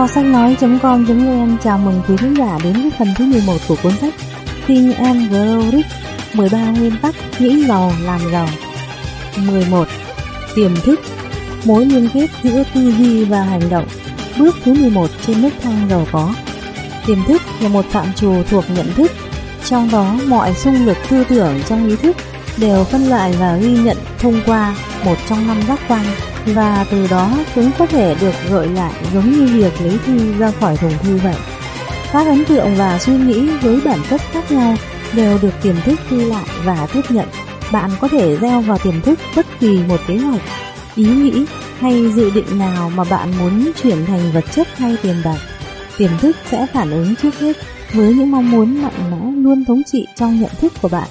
Kho sách nói.com.vn chào mừng quý khán giả đến với phần thứ 11 của cuốn sách Thiên and Grow 13 nguyên tắc nghĩ giàu làm giàu. 11. Tiềm thức, Mối liên kết giữa tư duy và hành động. Bước thứ 11 trên nước thang giàu có. Tiềm thức là một phạm trù thuộc nhận thức. Trong đó, mọi xung lực tư tưởng trong ý thức đều phân loại và ghi nhận thông qua một trong năm giác quan và từ đó chúng có thể được gợi lại giống như việc lấy thư ra khỏi thùng thư vậy. Các ấn tượng và suy nghĩ với bản chất khác nhau đều được tiềm thức ghi lại và tiếp nhận. Bạn có thể gieo vào tiềm thức bất kỳ một kế hoạch, ý nghĩ hay dự định nào mà bạn muốn chuyển thành vật chất hay tiền bạc. Tiềm thức sẽ phản ứng trước hết với những mong muốn mạnh mẽ luôn thống trị trong nhận thức của bạn.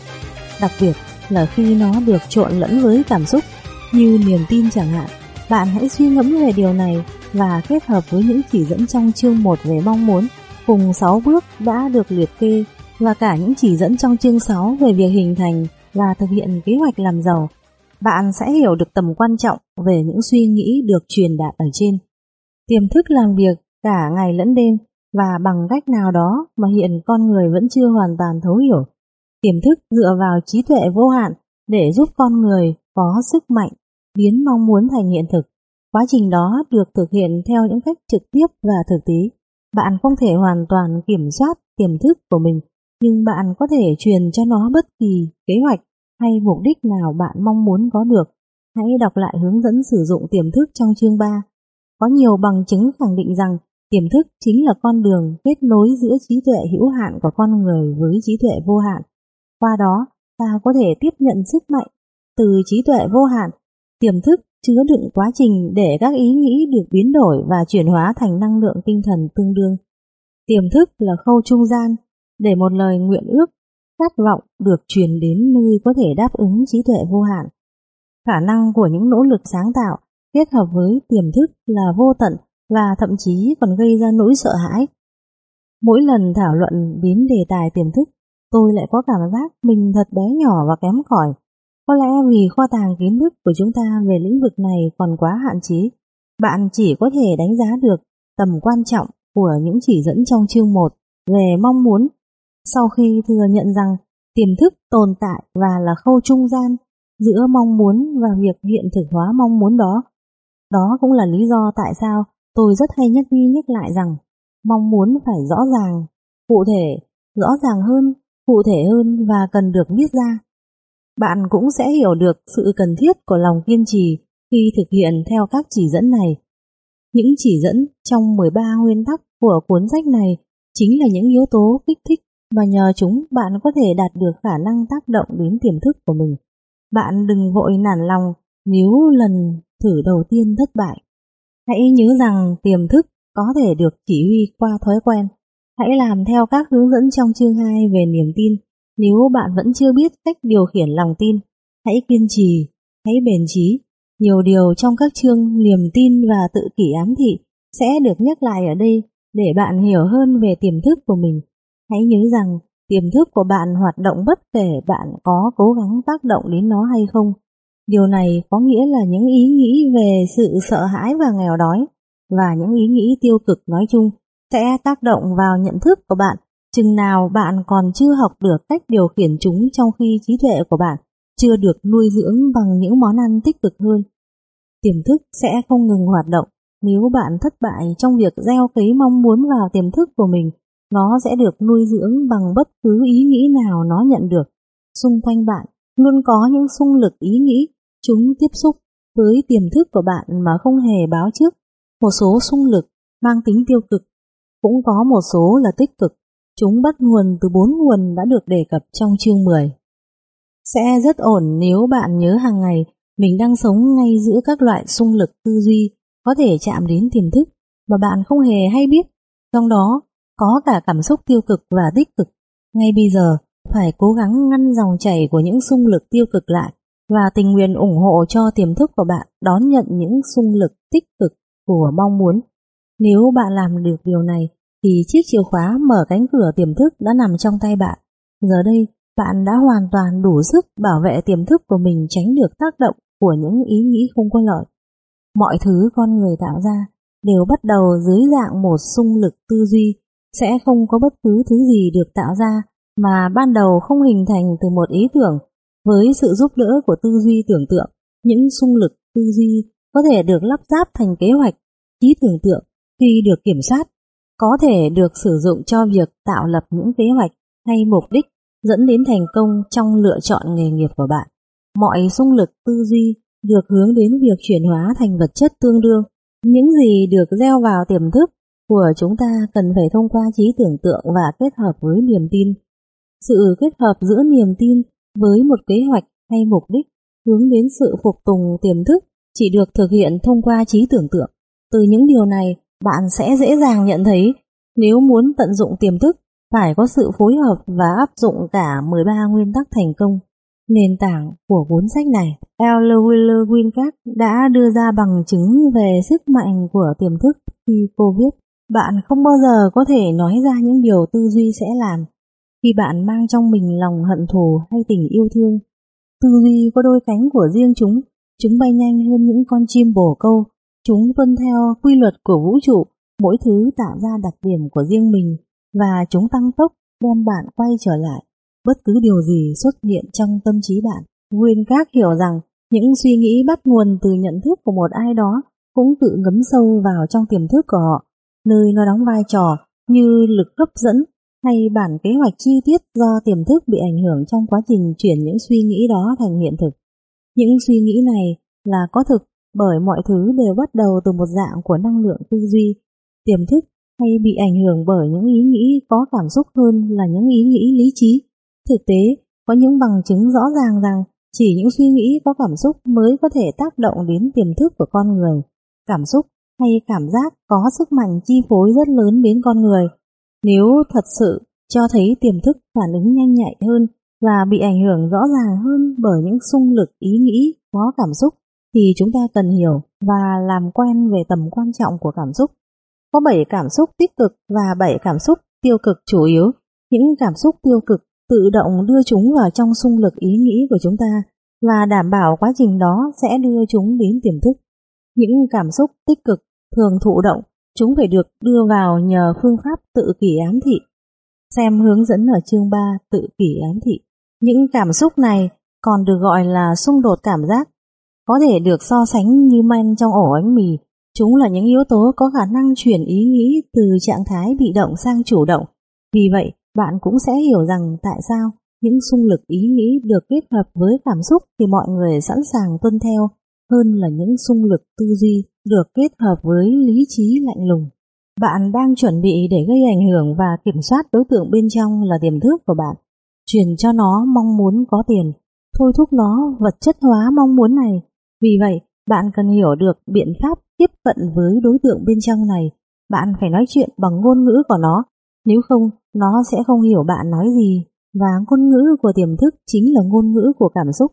Đặc biệt là khi nó được trộn lẫn với cảm xúc như niềm tin chẳng hạn. Bạn hãy suy ngẫm về điều này và kết hợp với những chỉ dẫn trong chương 1 về mong muốn cùng 6 bước đã được liệt kê và cả những chỉ dẫn trong chương 6 về việc hình thành và thực hiện kế hoạch làm giàu. Bạn sẽ hiểu được tầm quan trọng về những suy nghĩ được truyền đạt ở trên. Tiềm thức làm việc cả ngày lẫn đêm và bằng cách nào đó mà hiện con người vẫn chưa hoàn toàn thấu hiểu. Tiềm thức dựa vào trí tuệ vô hạn để giúp con người có sức mạnh biến mong muốn thành hiện thực. Quá trình đó được thực hiện theo những cách trực tiếp và thực tế. Bạn không thể hoàn toàn kiểm soát tiềm thức của mình, nhưng bạn có thể truyền cho nó bất kỳ kế hoạch hay mục đích nào bạn mong muốn có được. Hãy đọc lại hướng dẫn sử dụng tiềm thức trong chương 3. Có nhiều bằng chứng khẳng định rằng tiềm thức chính là con đường kết nối giữa trí tuệ hữu hạn của con người với trí tuệ vô hạn. Qua đó, ta có thể tiếp nhận sức mạnh từ trí tuệ vô hạn Tiềm thức chứa đựng quá trình để các ý nghĩ được biến đổi và chuyển hóa thành năng lượng tinh thần tương đương. Tiềm thức là khâu trung gian để một lời nguyện ước, khát vọng được truyền đến nơi có thể đáp ứng trí tuệ vô hạn. Khả năng của những nỗ lực sáng tạo kết hợp với tiềm thức là vô tận và thậm chí còn gây ra nỗi sợ hãi. Mỗi lần thảo luận đến đề tài tiềm thức, tôi lại có cảm giác mình thật bé nhỏ và kém cỏi có lẽ vì kho tàng kiến thức của chúng ta về lĩnh vực này còn quá hạn chế, bạn chỉ có thể đánh giá được tầm quan trọng của những chỉ dẫn trong chương 1 về mong muốn. Sau khi thừa nhận rằng tiềm thức tồn tại và là khâu trung gian giữa mong muốn và việc hiện thực hóa mong muốn đó. Đó cũng là lý do tại sao tôi rất hay nhắc đi nhắc lại rằng mong muốn phải rõ ràng, cụ thể, rõ ràng hơn, cụ thể hơn và cần được viết ra bạn cũng sẽ hiểu được sự cần thiết của lòng kiên trì khi thực hiện theo các chỉ dẫn này. Những chỉ dẫn trong 13 nguyên tắc của cuốn sách này chính là những yếu tố kích thích và nhờ chúng bạn có thể đạt được khả năng tác động đến tiềm thức của mình. Bạn đừng vội nản lòng nếu lần thử đầu tiên thất bại. Hãy nhớ rằng tiềm thức có thể được chỉ huy qua thói quen. Hãy làm theo các hướng dẫn trong chương 2 về niềm tin nếu bạn vẫn chưa biết cách điều khiển lòng tin, hãy kiên trì, hãy bền trí. Nhiều điều trong các chương niềm tin và tự kỷ ám thị sẽ được nhắc lại ở đây để bạn hiểu hơn về tiềm thức của mình. Hãy nhớ rằng tiềm thức của bạn hoạt động bất kể bạn có cố gắng tác động đến nó hay không. Điều này có nghĩa là những ý nghĩ về sự sợ hãi và nghèo đói và những ý nghĩ tiêu cực nói chung sẽ tác động vào nhận thức của bạn Chừng nào bạn còn chưa học được cách điều khiển chúng trong khi trí tuệ của bạn chưa được nuôi dưỡng bằng những món ăn tích cực hơn. Tiềm thức sẽ không ngừng hoạt động nếu bạn thất bại trong việc gieo cấy mong muốn vào tiềm thức của mình, nó sẽ được nuôi dưỡng bằng bất cứ ý nghĩ nào nó nhận được. Xung quanh bạn luôn có những xung lực ý nghĩ, chúng tiếp xúc với tiềm thức của bạn mà không hề báo trước. Một số xung lực mang tính tiêu cực, cũng có một số là tích cực. Chúng bắt nguồn từ bốn nguồn đã được đề cập trong chương 10. Sẽ rất ổn nếu bạn nhớ hàng ngày mình đang sống ngay giữa các loại xung lực tư duy có thể chạm đến tiềm thức mà bạn không hề hay biết. Trong đó có cả cảm xúc tiêu cực và tích cực. Ngay bây giờ, phải cố gắng ngăn dòng chảy của những xung lực tiêu cực lại và tình nguyện ủng hộ cho tiềm thức của bạn đón nhận những xung lực tích cực của mong muốn. Nếu bạn làm được điều này, thì chiếc chìa khóa mở cánh cửa tiềm thức đã nằm trong tay bạn. Giờ đây, bạn đã hoàn toàn đủ sức bảo vệ tiềm thức của mình tránh được tác động của những ý nghĩ không có lợi. Mọi thứ con người tạo ra đều bắt đầu dưới dạng một xung lực tư duy, sẽ không có bất cứ thứ gì được tạo ra mà ban đầu không hình thành từ một ý tưởng. Với sự giúp đỡ của tư duy tưởng tượng, những xung lực tư duy có thể được lắp ráp thành kế hoạch, trí tưởng tượng khi được kiểm soát, có thể được sử dụng cho việc tạo lập những kế hoạch hay mục đích dẫn đến thành công trong lựa chọn nghề nghiệp của bạn. Mọi xung lực tư duy được hướng đến việc chuyển hóa thành vật chất tương đương. Những gì được gieo vào tiềm thức của chúng ta cần phải thông qua trí tưởng tượng và kết hợp với niềm tin. Sự kết hợp giữa niềm tin với một kế hoạch hay mục đích hướng đến sự phục tùng tiềm thức chỉ được thực hiện thông qua trí tưởng tượng. Từ những điều này, bạn sẽ dễ dàng nhận thấy nếu muốn tận dụng tiềm thức phải có sự phối hợp và áp dụng cả 13 nguyên tắc thành công. Nền tảng của cuốn sách này, L. Wheeler Wincott đã đưa ra bằng chứng về sức mạnh của tiềm thức khi cô viết. Bạn không bao giờ có thể nói ra những điều tư duy sẽ làm khi bạn mang trong mình lòng hận thù hay tình yêu thương. Tư duy có đôi cánh của riêng chúng, chúng bay nhanh hơn những con chim bồ câu, chúng tuân theo quy luật của vũ trụ, mỗi thứ tạo ra đặc điểm của riêng mình và chúng tăng tốc đem bạn quay trở lại bất cứ điều gì xuất hiện trong tâm trí bạn. Nguyên các hiểu rằng những suy nghĩ bắt nguồn từ nhận thức của một ai đó cũng tự ngấm sâu vào trong tiềm thức của họ, nơi nó đóng vai trò như lực hấp dẫn hay bản kế hoạch chi tiết do tiềm thức bị ảnh hưởng trong quá trình chuyển những suy nghĩ đó thành hiện thực. Những suy nghĩ này là có thực bởi mọi thứ đều bắt đầu từ một dạng của năng lượng tư duy. Tiềm thức hay bị ảnh hưởng bởi những ý nghĩ có cảm xúc hơn là những ý nghĩ lý trí. Thực tế, có những bằng chứng rõ ràng rằng chỉ những suy nghĩ có cảm xúc mới có thể tác động đến tiềm thức của con người. Cảm xúc hay cảm giác có sức mạnh chi phối rất lớn đến con người. Nếu thật sự cho thấy tiềm thức phản ứng nhanh nhạy hơn và bị ảnh hưởng rõ ràng hơn bởi những xung lực ý nghĩ có cảm xúc, thì chúng ta cần hiểu và làm quen về tầm quan trọng của cảm xúc. Có 7 cảm xúc tích cực và 7 cảm xúc tiêu cực chủ yếu. Những cảm xúc tiêu cực tự động đưa chúng vào trong xung lực ý nghĩ của chúng ta và đảm bảo quá trình đó sẽ đưa chúng đến tiềm thức. Những cảm xúc tích cực thường thụ động, chúng phải được đưa vào nhờ phương pháp tự kỷ ám thị. Xem hướng dẫn ở chương 3 tự kỷ ám thị. Những cảm xúc này còn được gọi là xung đột cảm giác, có thể được so sánh như men trong ổ bánh mì. Chúng là những yếu tố có khả năng chuyển ý nghĩ từ trạng thái bị động sang chủ động. Vì vậy, bạn cũng sẽ hiểu rằng tại sao những xung lực ý nghĩ được kết hợp với cảm xúc thì mọi người sẵn sàng tuân theo hơn là những xung lực tư duy được kết hợp với lý trí lạnh lùng. Bạn đang chuẩn bị để gây ảnh hưởng và kiểm soát đối tượng bên trong là tiềm thức của bạn, truyền cho nó mong muốn có tiền, thôi thúc nó vật chất hóa mong muốn này. Vì vậy, bạn cần hiểu được biện pháp tiếp cận với đối tượng bên trong này. Bạn phải nói chuyện bằng ngôn ngữ của nó, nếu không, nó sẽ không hiểu bạn nói gì. Và ngôn ngữ của tiềm thức chính là ngôn ngữ của cảm xúc.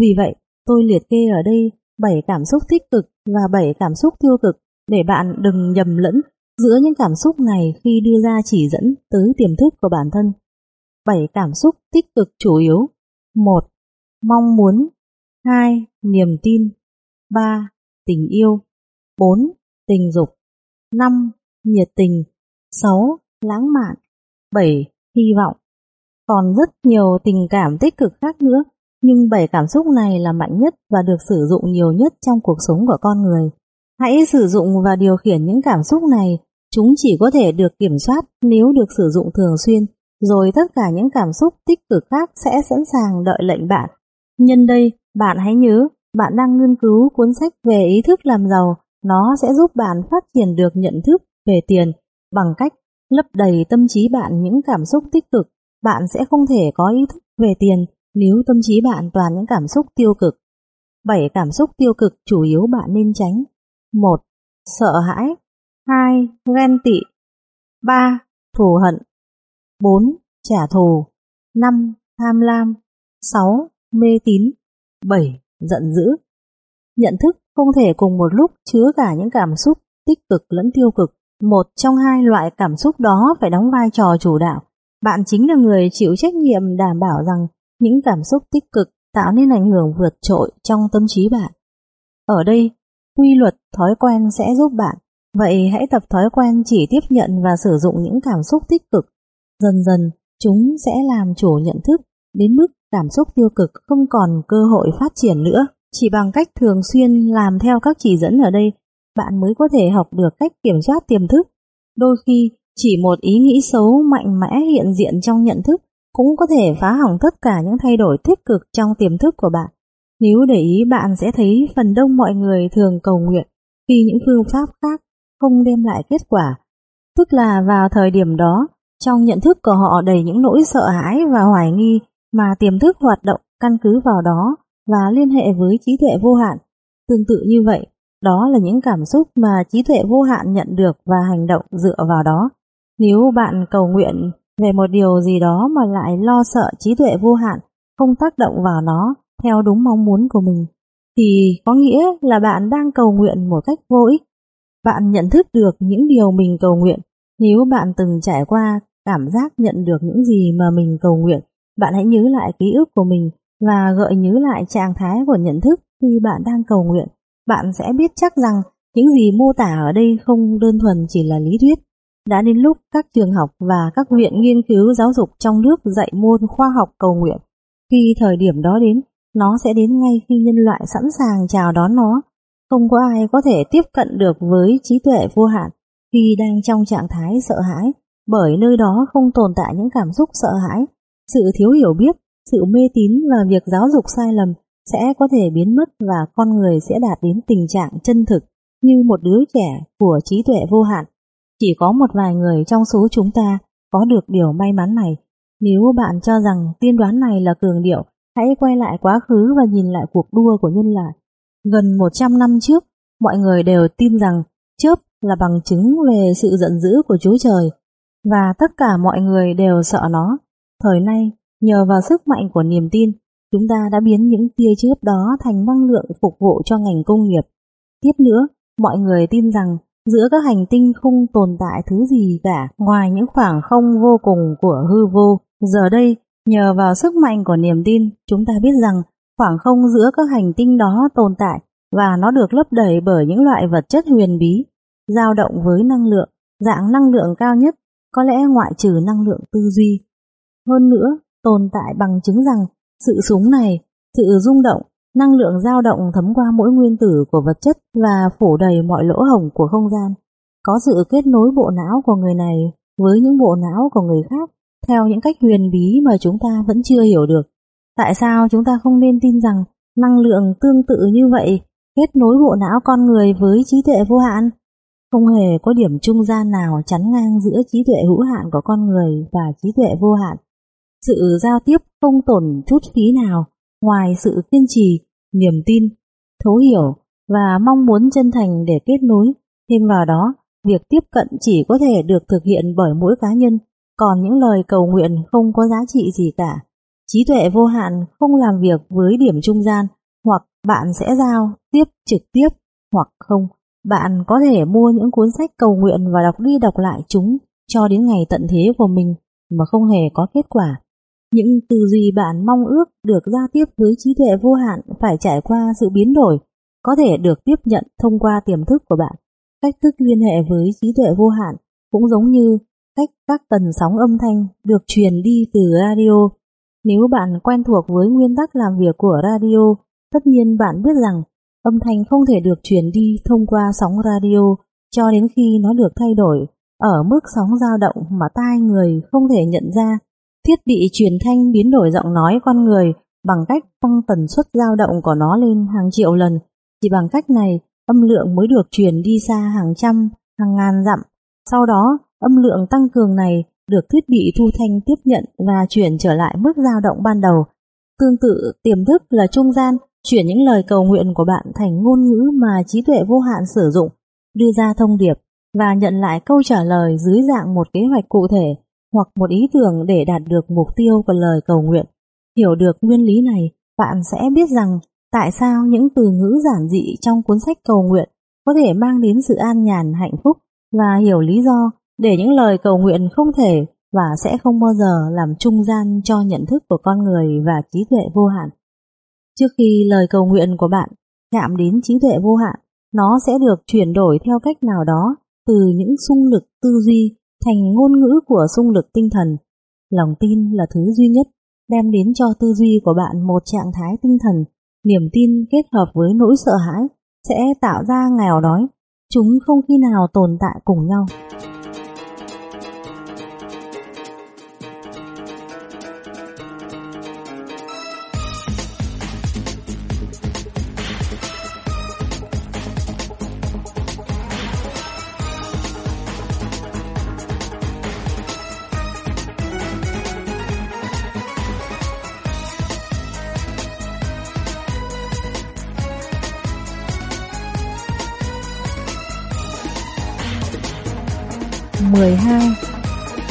Vì vậy, tôi liệt kê ở đây 7 cảm xúc tích cực và 7 cảm xúc tiêu cực để bạn đừng nhầm lẫn giữa những cảm xúc này khi đưa ra chỉ dẫn tới tiềm thức của bản thân. 7 cảm xúc tích cực chủ yếu 1. Mong muốn 2. Niềm tin 3. Tình yêu 4. Tình dục 5. Nhiệt tình 6. Lãng mạn 7. Hy vọng Còn rất nhiều tình cảm tích cực khác nữa nhưng bảy cảm xúc này là mạnh nhất và được sử dụng nhiều nhất trong cuộc sống của con người. Hãy sử dụng và điều khiển những cảm xúc này, chúng chỉ có thể được kiểm soát nếu được sử dụng thường xuyên, rồi tất cả những cảm xúc tích cực khác sẽ sẵn sàng đợi lệnh bạn. Nhân đây, bạn hãy nhớ, bạn đang nghiên cứu cuốn sách về ý thức làm giàu, nó sẽ giúp bạn phát triển được nhận thức về tiền bằng cách lấp đầy tâm trí bạn những cảm xúc tích cực. Bạn sẽ không thể có ý thức về tiền nếu tâm trí bạn toàn những cảm xúc tiêu cực. 7 cảm xúc tiêu cực chủ yếu bạn nên tránh. 1. Sợ hãi 2. Ghen tị 3. Thù hận 4. Trả thù 5. Tham lam 6. Mê tín 7. Giận dữ Nhận thức không thể cùng một lúc chứa cả những cảm xúc tích cực lẫn tiêu cực. Một trong hai loại cảm xúc đó phải đóng vai trò chủ đạo. Bạn chính là người chịu trách nhiệm đảm bảo rằng những cảm xúc tích cực tạo nên ảnh hưởng vượt trội trong tâm trí bạn. Ở đây, quy luật thói quen sẽ giúp bạn Vậy hãy tập thói quen chỉ tiếp nhận và sử dụng những cảm xúc tích cực. Dần dần, chúng sẽ làm chủ nhận thức đến mức cảm xúc tiêu cực không còn cơ hội phát triển nữa. Chỉ bằng cách thường xuyên làm theo các chỉ dẫn ở đây, bạn mới có thể học được cách kiểm soát tiềm thức. Đôi khi, chỉ một ý nghĩ xấu mạnh mẽ hiện diện trong nhận thức cũng có thể phá hỏng tất cả những thay đổi tích cực trong tiềm thức của bạn. Nếu để ý bạn sẽ thấy phần đông mọi người thường cầu nguyện khi những phương pháp khác không đem lại kết quả. Tức là vào thời điểm đó, trong nhận thức của họ đầy những nỗi sợ hãi và hoài nghi mà tiềm thức hoạt động căn cứ vào đó và liên hệ với trí tuệ vô hạn. Tương tự như vậy, đó là những cảm xúc mà trí tuệ vô hạn nhận được và hành động dựa vào đó. Nếu bạn cầu nguyện về một điều gì đó mà lại lo sợ trí tuệ vô hạn không tác động vào nó theo đúng mong muốn của mình, thì có nghĩa là bạn đang cầu nguyện một cách vô ích. Bạn nhận thức được những điều mình cầu nguyện. Nếu bạn từng trải qua cảm giác nhận được những gì mà mình cầu nguyện, bạn hãy nhớ lại ký ức của mình và gợi nhớ lại trạng thái của nhận thức khi bạn đang cầu nguyện. Bạn sẽ biết chắc rằng những gì mô tả ở đây không đơn thuần chỉ là lý thuyết. Đã đến lúc các trường học và các viện nghiên cứu giáo dục trong nước dạy môn khoa học cầu nguyện. Khi thời điểm đó đến, nó sẽ đến ngay khi nhân loại sẵn sàng chào đón nó. Không có ai có thể tiếp cận được với trí tuệ vô hạn khi đang trong trạng thái sợ hãi, bởi nơi đó không tồn tại những cảm xúc sợ hãi, sự thiếu hiểu biết, sự mê tín và việc giáo dục sai lầm sẽ có thể biến mất và con người sẽ đạt đến tình trạng chân thực như một đứa trẻ của trí tuệ vô hạn. Chỉ có một vài người trong số chúng ta có được điều may mắn này. Nếu bạn cho rằng tiên đoán này là cường điệu, hãy quay lại quá khứ và nhìn lại cuộc đua của nhân loại. Gần 100 năm trước, mọi người đều tin rằng chớp là bằng chứng về sự giận dữ của Chúa Trời, và tất cả mọi người đều sợ nó. Thời nay, nhờ vào sức mạnh của niềm tin, chúng ta đã biến những tia chớp đó thành năng lượng phục vụ cho ngành công nghiệp. Tiếp nữa, mọi người tin rằng giữa các hành tinh không tồn tại thứ gì cả ngoài những khoảng không vô cùng của hư vô. Giờ đây, nhờ vào sức mạnh của niềm tin, chúng ta biết rằng khoảng không giữa các hành tinh đó tồn tại và nó được lấp đầy bởi những loại vật chất huyền bí, dao động với năng lượng, dạng năng lượng cao nhất, có lẽ ngoại trừ năng lượng tư duy. Hơn nữa, tồn tại bằng chứng rằng sự súng này, sự rung động, năng lượng dao động thấm qua mỗi nguyên tử của vật chất và phủ đầy mọi lỗ hổng của không gian. Có sự kết nối bộ não của người này với những bộ não của người khác theo những cách huyền bí mà chúng ta vẫn chưa hiểu được. Tại sao chúng ta không nên tin rằng năng lượng tương tự như vậy kết nối bộ não con người với trí tuệ vô hạn? Không hề có điểm trung gian nào chắn ngang giữa trí tuệ hữu hạn của con người và trí tuệ vô hạn. Sự giao tiếp không tổn chút phí nào ngoài sự kiên trì, niềm tin, thấu hiểu và mong muốn chân thành để kết nối. Thêm vào đó, việc tiếp cận chỉ có thể được thực hiện bởi mỗi cá nhân, còn những lời cầu nguyện không có giá trị gì cả. Trí tuệ vô hạn không làm việc với điểm trung gian, hoặc bạn sẽ giao tiếp trực tiếp, hoặc không. Bạn có thể mua những cuốn sách cầu nguyện và đọc đi đọc lại chúng cho đến ngày tận thế của mình mà không hề có kết quả. Những tư duy bạn mong ước được giao tiếp với trí tuệ vô hạn phải trải qua sự biến đổi, có thể được tiếp nhận thông qua tiềm thức của bạn. Cách thức liên hệ với trí tuệ vô hạn cũng giống như cách các tần sóng âm thanh được truyền đi từ radio. Nếu bạn quen thuộc với nguyên tắc làm việc của radio, tất nhiên bạn biết rằng âm thanh không thể được truyền đi thông qua sóng radio cho đến khi nó được thay đổi ở mức sóng dao động mà tai người không thể nhận ra. Thiết bị truyền thanh biến đổi giọng nói con người bằng cách tăng tần suất dao động của nó lên hàng triệu lần. Chỉ bằng cách này, âm lượng mới được truyền đi xa hàng trăm, hàng ngàn dặm. Sau đó, âm lượng tăng cường này được thiết bị thu thanh tiếp nhận và chuyển trở lại mức dao động ban đầu. Tương tự, tiềm thức là trung gian, chuyển những lời cầu nguyện của bạn thành ngôn ngữ mà trí tuệ vô hạn sử dụng, đưa ra thông điệp và nhận lại câu trả lời dưới dạng một kế hoạch cụ thể hoặc một ý tưởng để đạt được mục tiêu của lời cầu nguyện. Hiểu được nguyên lý này, bạn sẽ biết rằng tại sao những từ ngữ giản dị trong cuốn sách cầu nguyện có thể mang đến sự an nhàn hạnh phúc và hiểu lý do để những lời cầu nguyện không thể và sẽ không bao giờ làm trung gian cho nhận thức của con người và trí tuệ vô hạn. Trước khi lời cầu nguyện của bạn chạm đến trí tuệ vô hạn, nó sẽ được chuyển đổi theo cách nào đó từ những xung lực tư duy thành ngôn ngữ của xung lực tinh thần. Lòng tin là thứ duy nhất đem đến cho tư duy của bạn một trạng thái tinh thần, niềm tin kết hợp với nỗi sợ hãi sẽ tạo ra nghèo đói. Chúng không khi nào tồn tại cùng nhau.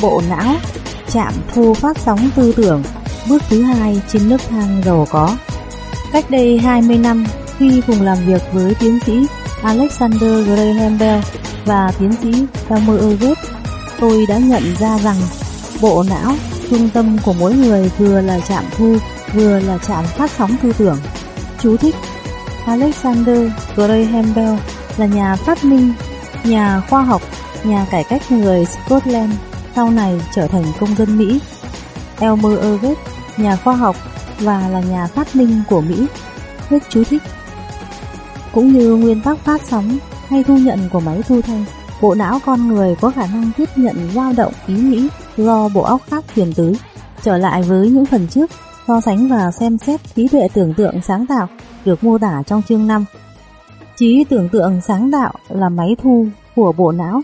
Bộ não, chạm thu phát sóng tư tưởng, Bước thứ hai trên nước thang giàu có. Cách đây 20 năm, khi cùng làm việc với tiến sĩ Alexander Graham Bell và tiến sĩ Thomas Ovet tôi đã nhận ra rằng bộ não, trung tâm của mỗi người vừa là chạm thu, vừa là chạm phát sóng tư tưởng. Chú thích, Alexander Graham Bell là nhà phát minh, nhà khoa học, nhà cải cách người Scotland sau này trở thành công dân Mỹ. Elmer Everett, nhà khoa học và là nhà phát minh của Mỹ. Hết chú thích. Cũng như nguyên tắc phát sóng hay thu nhận của máy thu thanh, bộ não con người có khả năng tiếp nhận dao động ý nghĩ do bộ óc khác truyền tới. Trở lại với những phần trước, so sánh và xem xét trí tuệ tưởng tượng sáng tạo được mô tả trong chương 5. Trí tưởng tượng sáng tạo là máy thu của bộ não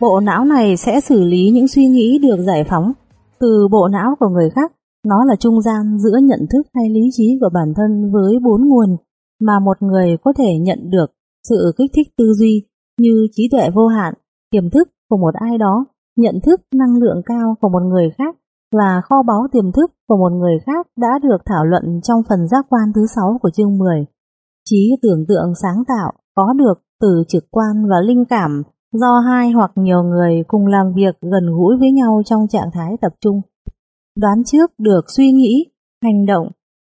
Bộ não này sẽ xử lý những suy nghĩ được giải phóng từ bộ não của người khác. Nó là trung gian giữa nhận thức hay lý trí của bản thân với bốn nguồn mà một người có thể nhận được sự kích thích tư duy như trí tuệ vô hạn, tiềm thức của một ai đó, nhận thức năng lượng cao của một người khác và kho báu tiềm thức của một người khác đã được thảo luận trong phần giác quan thứ 6 của chương 10. Trí tưởng tượng sáng tạo có được từ trực quan và linh cảm do hai hoặc nhiều người cùng làm việc gần gũi với nhau trong trạng thái tập trung. Đoán trước được suy nghĩ, hành động,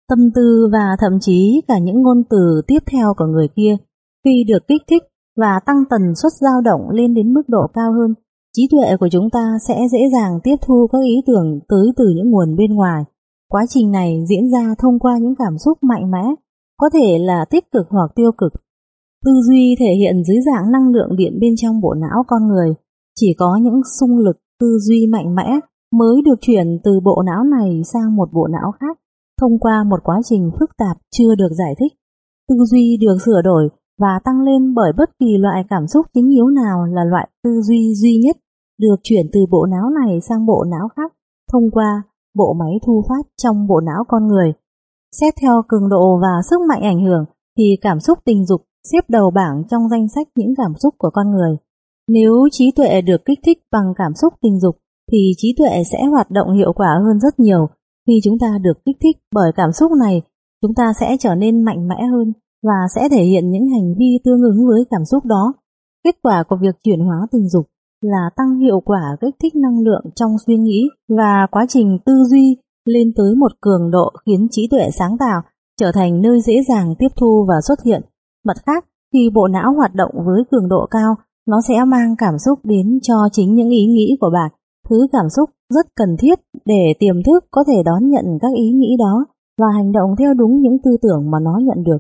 tâm tư và thậm chí cả những ngôn từ tiếp theo của người kia khi được kích thích và tăng tần suất dao động lên đến mức độ cao hơn, trí tuệ của chúng ta sẽ dễ dàng tiếp thu các ý tưởng tới từ những nguồn bên ngoài. Quá trình này diễn ra thông qua những cảm xúc mạnh mẽ, có thể là tích cực hoặc tiêu cực, Tư duy thể hiện dưới dạng năng lượng điện bên trong bộ não con người. Chỉ có những xung lực, tư duy mạnh mẽ mới được chuyển từ bộ não này sang một bộ não khác, thông qua một quá trình phức tạp chưa được giải thích. Tư duy được sửa đổi và tăng lên bởi bất kỳ loại cảm xúc chính yếu nào là loại tư duy duy nhất được chuyển từ bộ não này sang bộ não khác, thông qua bộ máy thu phát trong bộ não con người. Xét theo cường độ và sức mạnh ảnh hưởng thì cảm xúc tình dục xếp đầu bảng trong danh sách những cảm xúc của con người. Nếu trí tuệ được kích thích bằng cảm xúc tình dục thì trí tuệ sẽ hoạt động hiệu quả hơn rất nhiều. Khi chúng ta được kích thích bởi cảm xúc này, chúng ta sẽ trở nên mạnh mẽ hơn và sẽ thể hiện những hành vi tương ứng với cảm xúc đó. Kết quả của việc chuyển hóa tình dục là tăng hiệu quả kích thích năng lượng trong suy nghĩ và quá trình tư duy lên tới một cường độ khiến trí tuệ sáng tạo trở thành nơi dễ dàng tiếp thu và xuất hiện Mặt khác, khi bộ não hoạt động với cường độ cao, nó sẽ mang cảm xúc đến cho chính những ý nghĩ của bạn, thứ cảm xúc rất cần thiết để tiềm thức có thể đón nhận các ý nghĩ đó và hành động theo đúng những tư tưởng mà nó nhận được.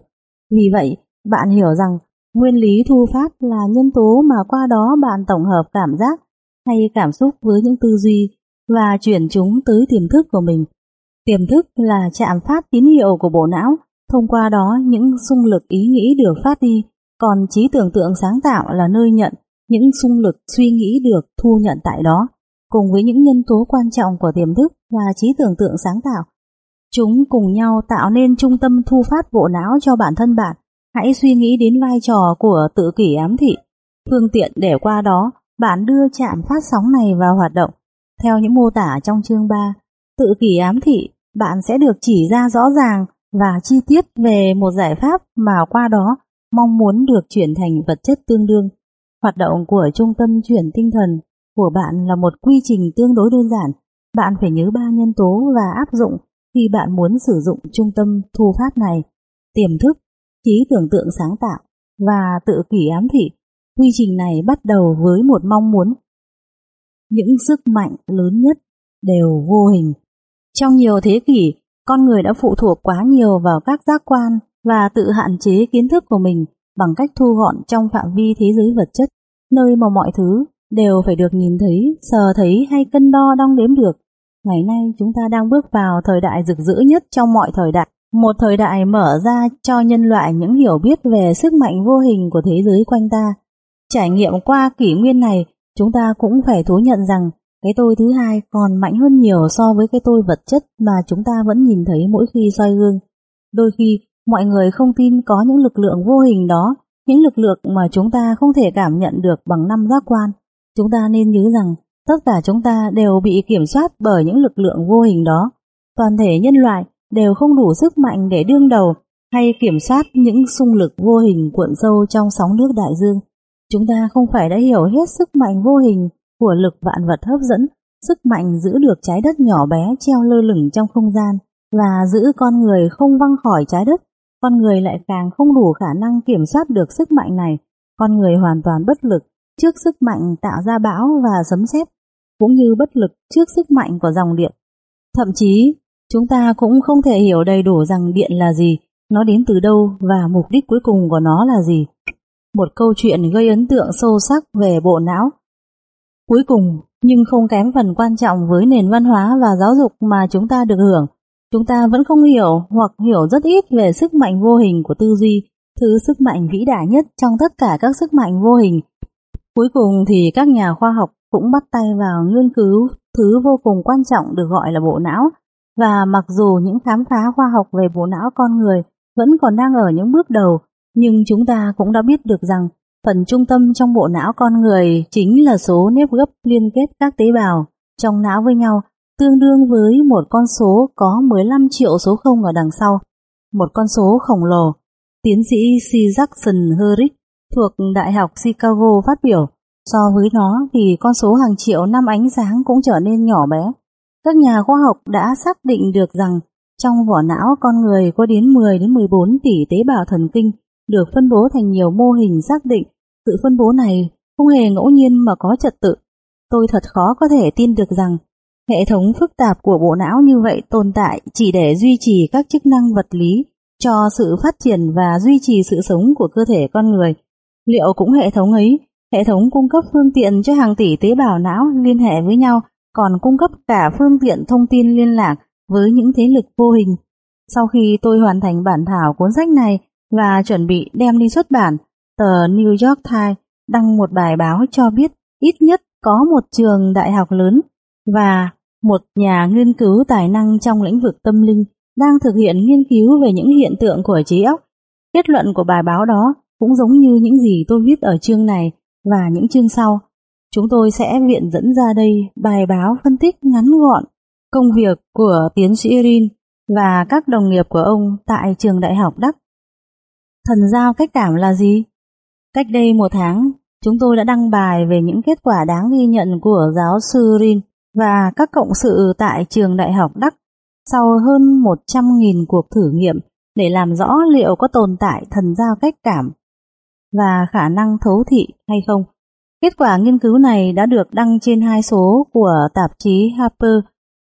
Vì vậy, bạn hiểu rằng nguyên lý thu phát là nhân tố mà qua đó bạn tổng hợp cảm giác hay cảm xúc với những tư duy và chuyển chúng tới tiềm thức của mình. Tiềm thức là chạm phát tín hiệu của bộ não Thông qua đó những xung lực ý nghĩ được phát đi, còn trí tưởng tượng sáng tạo là nơi nhận những xung lực suy nghĩ được thu nhận tại đó, cùng với những nhân tố quan trọng của tiềm thức và trí tưởng tượng sáng tạo. Chúng cùng nhau tạo nên trung tâm thu phát bộ não cho bản thân bạn. Hãy suy nghĩ đến vai trò của tự kỷ ám thị, phương tiện để qua đó bạn đưa chạm phát sóng này vào hoạt động. Theo những mô tả trong chương 3, tự kỷ ám thị, bạn sẽ được chỉ ra rõ ràng và chi tiết về một giải pháp mà qua đó mong muốn được chuyển thành vật chất tương đương. Hoạt động của trung tâm chuyển tinh thần của bạn là một quy trình tương đối đơn giản. Bạn phải nhớ ba nhân tố và áp dụng khi bạn muốn sử dụng trung tâm thu phát này. Tiềm thức, trí tưởng tượng sáng tạo và tự kỷ ám thị. Quy trình này bắt đầu với một mong muốn. Những sức mạnh lớn nhất đều vô hình. Trong nhiều thế kỷ, con người đã phụ thuộc quá nhiều vào các giác quan và tự hạn chế kiến thức của mình bằng cách thu gọn trong phạm vi thế giới vật chất, nơi mà mọi thứ đều phải được nhìn thấy, sờ thấy hay cân đo đong đếm được. Ngày nay chúng ta đang bước vào thời đại rực rỡ nhất trong mọi thời đại, một thời đại mở ra cho nhân loại những hiểu biết về sức mạnh vô hình của thế giới quanh ta. Trải nghiệm qua kỷ nguyên này, chúng ta cũng phải thú nhận rằng cái tôi thứ hai còn mạnh hơn nhiều so với cái tôi vật chất mà chúng ta vẫn nhìn thấy mỗi khi soi gương. Đôi khi, mọi người không tin có những lực lượng vô hình đó, những lực lượng mà chúng ta không thể cảm nhận được bằng năm giác quan. Chúng ta nên nhớ rằng tất cả chúng ta đều bị kiểm soát bởi những lực lượng vô hình đó. Toàn thể nhân loại đều không đủ sức mạnh để đương đầu hay kiểm soát những xung lực vô hình cuộn sâu trong sóng nước đại dương. Chúng ta không phải đã hiểu hết sức mạnh vô hình của lực vạn vật hấp dẫn, sức mạnh giữ được trái đất nhỏ bé treo lơ lửng trong không gian và giữ con người không văng khỏi trái đất. Con người lại càng không đủ khả năng kiểm soát được sức mạnh này. Con người hoàn toàn bất lực trước sức mạnh tạo ra bão và sấm sét, cũng như bất lực trước sức mạnh của dòng điện. Thậm chí, chúng ta cũng không thể hiểu đầy đủ rằng điện là gì, nó đến từ đâu và mục đích cuối cùng của nó là gì. Một câu chuyện gây ấn tượng sâu sắc về bộ não. Cuối cùng, nhưng không kém phần quan trọng với nền văn hóa và giáo dục mà chúng ta được hưởng, chúng ta vẫn không hiểu hoặc hiểu rất ít về sức mạnh vô hình của tư duy, thứ sức mạnh vĩ đại nhất trong tất cả các sức mạnh vô hình Cuối cùng thì các nhà khoa học cũng bắt tay vào nghiên cứu thứ vô cùng quan trọng được gọi là bộ não. Và mặc dù những khám phá khoa học về bộ não con người vẫn còn đang ở những bước đầu, nhưng chúng ta cũng đã biết được rằng phần trung tâm trong bộ não con người chính là số nếp gấp liên kết các tế bào trong não với nhau, tương đương với một con số có 15 triệu số không ở đằng sau. Một con số khổng lồ. Tiến sĩ C. Jackson Herrick thuộc Đại học Chicago phát biểu. So với nó thì con số hàng triệu năm ánh sáng cũng trở nên nhỏ bé. Các nhà khoa học đã xác định được rằng trong vỏ não con người có đến 10 đến 14 tỷ tế bào thần kinh được phân bố thành nhiều mô hình xác định. Sự phân bố này không hề ngẫu nhiên mà có trật tự. Tôi thật khó có thể tin được rằng hệ thống phức tạp của bộ não như vậy tồn tại chỉ để duy trì các chức năng vật lý cho sự phát triển và duy trì sự sống của cơ thể con người Liệu cũng hệ thống ấy, hệ thống cung cấp phương tiện cho hàng tỷ tế bào não liên hệ với nhau, còn cung cấp cả phương tiện thông tin liên lạc với những thế lực vô hình. Sau khi tôi hoàn thành bản thảo cuốn sách này và chuẩn bị đem đi xuất bản, tờ New York Times đăng một bài báo cho biết ít nhất có một trường đại học lớn và một nhà nghiên cứu tài năng trong lĩnh vực tâm linh đang thực hiện nghiên cứu về những hiện tượng của trí óc. Kết luận của bài báo đó cũng giống như những gì tôi viết ở chương này và những chương sau. Chúng tôi sẽ viện dẫn ra đây bài báo phân tích ngắn gọn công việc của tiến sĩ Irin và các đồng nghiệp của ông tại trường đại học Đắc. Thần giao cách cảm là gì? Cách đây một tháng, chúng tôi đã đăng bài về những kết quả đáng ghi nhận của giáo sư Rin và các cộng sự tại trường đại học Đắc sau hơn 100.000 cuộc thử nghiệm để làm rõ liệu có tồn tại thần giao cách cảm và khả năng thấu thị hay không. Kết quả nghiên cứu này đã được đăng trên hai số của tạp chí Harper.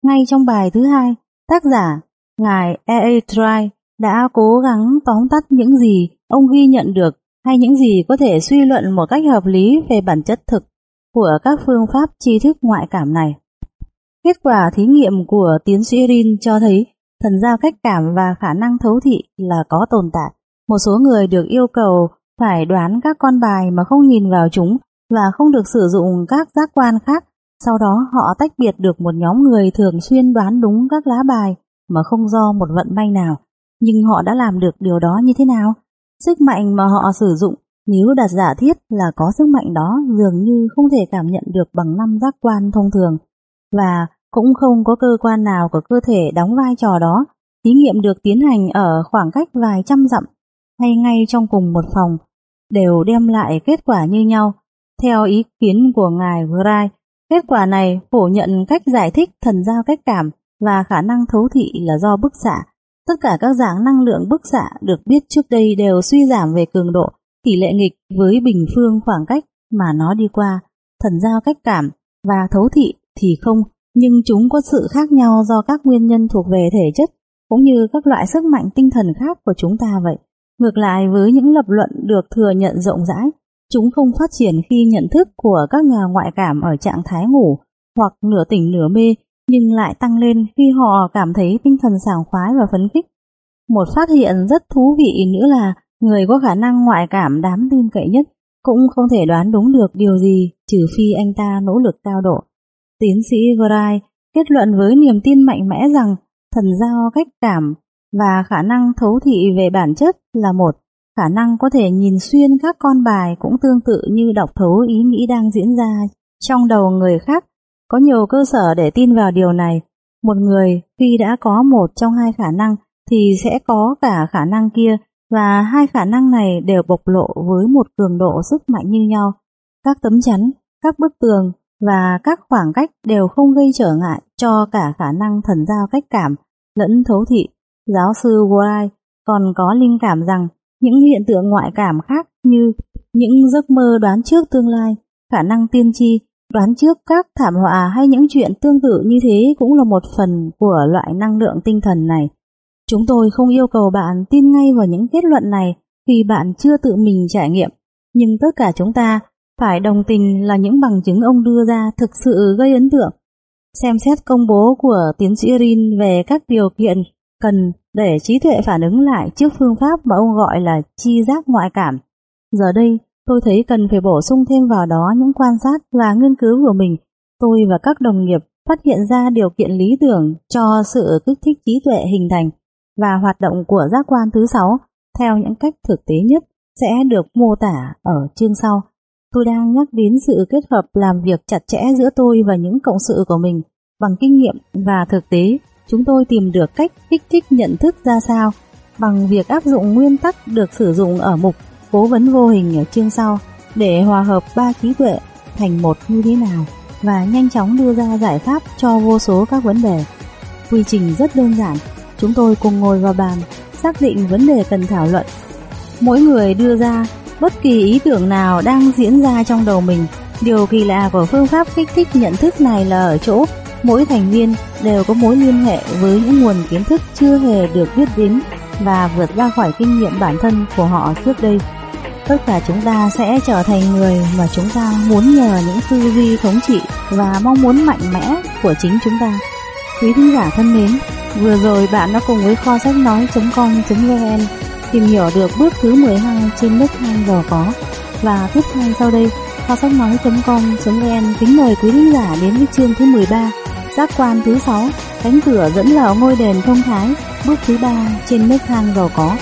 Ngay trong bài thứ hai, tác giả ngài E.A. Dry đã cố gắng tóm tắt những gì ông ghi nhận được hay những gì có thể suy luận một cách hợp lý về bản chất thực của các phương pháp tri thức ngoại cảm này. Kết quả thí nghiệm của tiến sĩ Rin cho thấy thần giao cách cảm và khả năng thấu thị là có tồn tại. Một số người được yêu cầu phải đoán các con bài mà không nhìn vào chúng và không được sử dụng các giác quan khác. Sau đó, họ tách biệt được một nhóm người thường xuyên đoán đúng các lá bài mà không do một vận may nào. Nhưng họ đã làm được điều đó như thế nào? Sức mạnh mà họ sử dụng nếu đặt giả thiết là có sức mạnh đó dường như không thể cảm nhận được bằng năm giác quan thông thường và cũng không có cơ quan nào của cơ thể đóng vai trò đó. Thí nghiệm được tiến hành ở khoảng cách vài trăm dặm hay ngay trong cùng một phòng đều đem lại kết quả như nhau. Theo ý kiến của ngài Gray, kết quả này phủ nhận cách giải thích thần giao cách cảm và khả năng thấu thị là do bức xạ. Tất cả các dạng năng lượng bức xạ được biết trước đây đều suy giảm về cường độ tỷ lệ nghịch với bình phương khoảng cách mà nó đi qua, thần giao cách cảm và thấu thị thì không, nhưng chúng có sự khác nhau do các nguyên nhân thuộc về thể chất cũng như các loại sức mạnh tinh thần khác của chúng ta vậy. Ngược lại với những lập luận được thừa nhận rộng rãi, chúng không phát triển khi nhận thức của các nhà ngoại cảm ở trạng thái ngủ hoặc nửa tỉnh nửa mê, nhưng lại tăng lên khi họ cảm thấy tinh thần sảng khoái và phấn khích. Một phát hiện rất thú vị nữa là người có khả năng ngoại cảm đáng tin cậy nhất cũng không thể đoán đúng được điều gì trừ phi anh ta nỗ lực cao độ. Tiến sĩ Gray kết luận với niềm tin mạnh mẽ rằng thần giao cách cảm và khả năng thấu thị về bản chất là một. Khả năng có thể nhìn xuyên các con bài cũng tương tự như đọc thấu ý nghĩ đang diễn ra trong đầu người khác. Có nhiều cơ sở để tin vào điều này. Một người khi đã có một trong hai khả năng thì sẽ có cả khả năng kia và hai khả năng này đều bộc lộ với một cường độ sức mạnh như nhau. Các tấm chắn, các bức tường và các khoảng cách đều không gây trở ngại cho cả khả năng thần giao cách cảm lẫn thấu thị. Giáo sư Wright còn có linh cảm rằng những hiện tượng ngoại cảm khác như những giấc mơ đoán trước tương lai, khả năng tiên tri, đoán trước các thảm họa hay những chuyện tương tự như thế cũng là một phần của loại năng lượng tinh thần này. Chúng tôi không yêu cầu bạn tin ngay vào những kết luận này khi bạn chưa tự mình trải nghiệm, nhưng tất cả chúng ta phải đồng tình là những bằng chứng ông đưa ra thực sự gây ấn tượng. Xem xét công bố của tiến sĩ Rin về các điều kiện cần để trí tuệ phản ứng lại trước phương pháp mà ông gọi là chi giác ngoại cảm. Giờ đây, tôi thấy cần phải bổ sung thêm vào đó những quan sát và nghiên cứu của mình. Tôi và các đồng nghiệp phát hiện ra điều kiện lý tưởng cho sự kích thích trí tuệ hình thành và hoạt động của giác quan thứ sáu theo những cách thực tế nhất sẽ được mô tả ở chương sau. Tôi đang nhắc đến sự kết hợp làm việc chặt chẽ giữa tôi và những cộng sự của mình. Bằng kinh nghiệm và thực tế, chúng tôi tìm được cách kích thích nhận thức ra sao bằng việc áp dụng nguyên tắc được sử dụng ở mục cố vấn vô hình ở chương sau để hòa hợp ba trí tuệ thành một như thế nào và nhanh chóng đưa ra giải pháp cho vô số các vấn đề. Quy trình rất đơn giản, chúng tôi cùng ngồi vào bàn, xác định vấn đề cần thảo luận. Mỗi người đưa ra bất kỳ ý tưởng nào đang diễn ra trong đầu mình. Điều kỳ lạ của phương pháp kích thích nhận thức này là ở chỗ mỗi thành viên đều có mối liên hệ với những nguồn kiến thức chưa hề được biết đến và vượt ra khỏi kinh nghiệm bản thân của họ trước đây. Tất cả chúng ta sẽ trở thành người mà chúng ta muốn nhờ những tư duy thống trị và mong muốn mạnh mẽ của chính chúng ta. Quý thính giả thân mến, vừa rồi bạn đã cùng với kho sách nói.com.vn tìm hiểu được bước thứ 12 trên nước thang giàu có. Và tiếp theo sau đây, kho sách nói.com.vn kính mời quý khán giả đến với chương thứ 13, giác quan thứ 6, cánh cửa dẫn vào ngôi đền thông thái, bước thứ 3 trên nước thang giàu có.